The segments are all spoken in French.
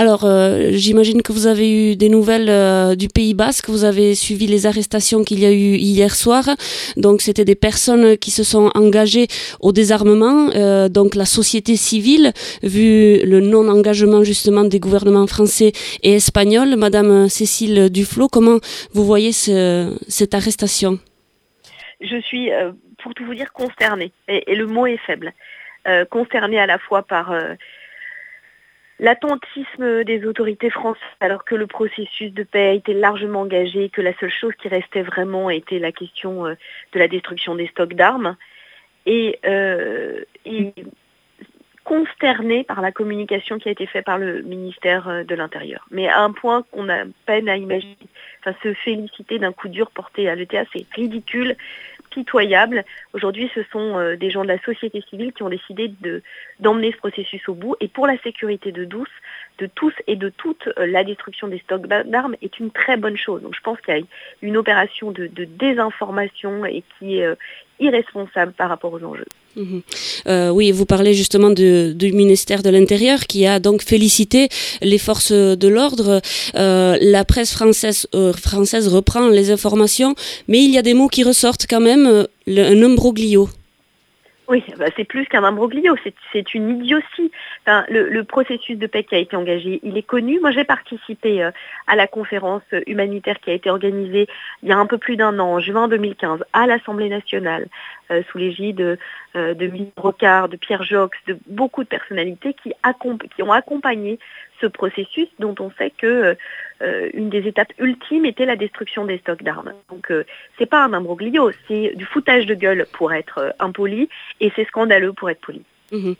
Alors, euh, j'imagine que vous avez eu des nouvelles euh, du Pays Basque, vous avez suivi les arrestations qu'il y a eu hier soir. Donc, c'était des personnes qui se sont engagées au désarmement. Euh, donc, la société civile, vu le non-engagement justement des gouvernements français et espagnols. Madame Cécile Duflo, comment vous voyez cette arrestation? Je suis, pour tout vous dire, consternée. Et, le mot est faible. consternée à la fois par l'attentisme des autorités françaises alors que le processus de paix a été largement engagé, que la seule chose qui restait vraiment était la question euh, de la destruction des stocks d'armes, et, euh, consterné par la communication qui a été faite par le ministère euh, de l'Intérieur. Mais à un point qu'on a peine à imaginer. Enfin, se féliciter d'un coup dur porté à l'ETA, c'est ridicule pitoyable. Aujourd'hui, ce sont euh, des gens de la société civile qui ont décidé d'emmener ce processus au bout. Et pour la sécurité de tous, de tous et de toutes, euh, la destruction des stocks d'armes est une très bonne chose. Donc je pense qu'il y a une opération de, désinformation et qui est euh, irresponsable par rapport aux enjeux. Mhm. oui, vous parlez justement du ministère de l'Intérieur qui a donc félicité les forces de l'ordre. la presse française, française reprend les informations, mais il y a des mots qui ressortent quand même euh, un imbroglio. Oui, bah, c'est plus qu'un imbroglio, c'est une idiotie. le, processus de paix qui a été engagé, il est connu. Moi, j'ai participé euh, à la conférence humanitaire qui a été organisée il y a un peu plus d'un an, en juin 2015, à l'Assemblée nationale, euh, sous l'égide de Mille Brocard, de Pierre Jox, de beaucoup de personnalités qui ont accompagné ce processus dont on sait que euh, une des étapes ultimes était la destruction des stocks d'armes. Donc euh, c'est pas un imbroglio, c'est du foutage de gueule pour être euh, impoli et c'est scandaleux pour être poli. Mhm.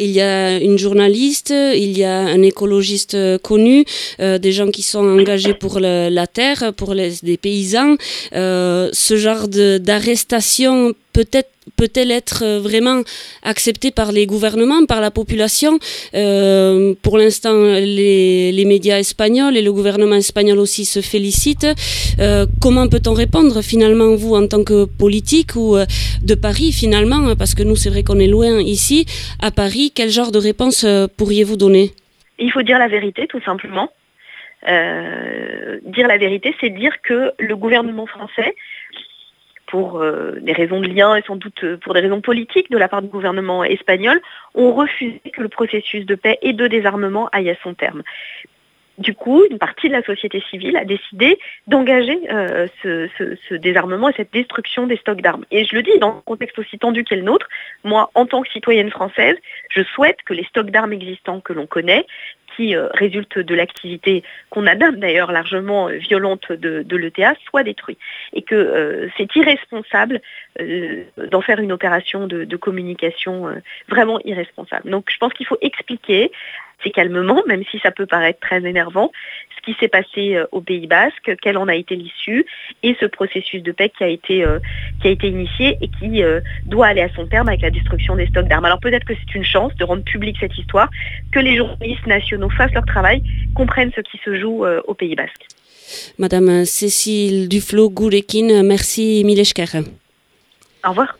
il y a une journaliste, il y a un écologiste connu, des gens qui sont engagés pour la terre, pour les, des paysans. ce genre d'arrestation peut-être peut-elle être euh, vraiment acceptée par les gouvernements, par la population? Euh, Pour l'instant, les, médias espagnols et le gouvernement espagnol aussi se félicitent. Euh, comment peut-on répondre finalement, vous, en tant que politique ou de Paris finalement? Parce que nous, c'est vrai qu'on est loin ici. À Paris, quel genre de réponse pourriez-vous donner? Il faut dire la vérité, tout simplement. dire la vérité, c'est dire que le gouvernement français pour euh, des raisons de lien et sans doute euh, pour des raisons politiques de la part du gouvernement espagnol, ont refusé que le processus de paix et de désarmement aille à son terme. Du coup, une partie de la société civile a décidé d'engager euh, ce, désarmement et cette destruction des stocks d'armes. Et je le dis dans un contexte aussi tendu qu'est le nôtre, moi, en tant que citoyenne française, je souhaite que les stocks d'armes existants que l'on connaît, qui euh, résulte de l'activité qu'on a d'ailleurs largement euh, violente de, l'ETA soit détruit. Et que euh, c'est irresponsable d'en faire une opération de, communication vraiment irresponsable. Donc je pense qu'il faut expliquer calmement, même si ça peut paraître très énervant, ce qui s'est passé euh, au Pays Basque, quelle en a été l'issue, et ce processus de paix qui a été, euh, qui a été initié et qui euh, doit aller à son terme avec la destruction des stocks d'armes. Alors peut-être que c'est une chance de rendre publique cette histoire, que les journalistes nationaux fassent leur travail, comprennent ce qui se joue au Pays Basque. Madame Cécile Duflo-Gourekin, merci Mileshker. Au revoir.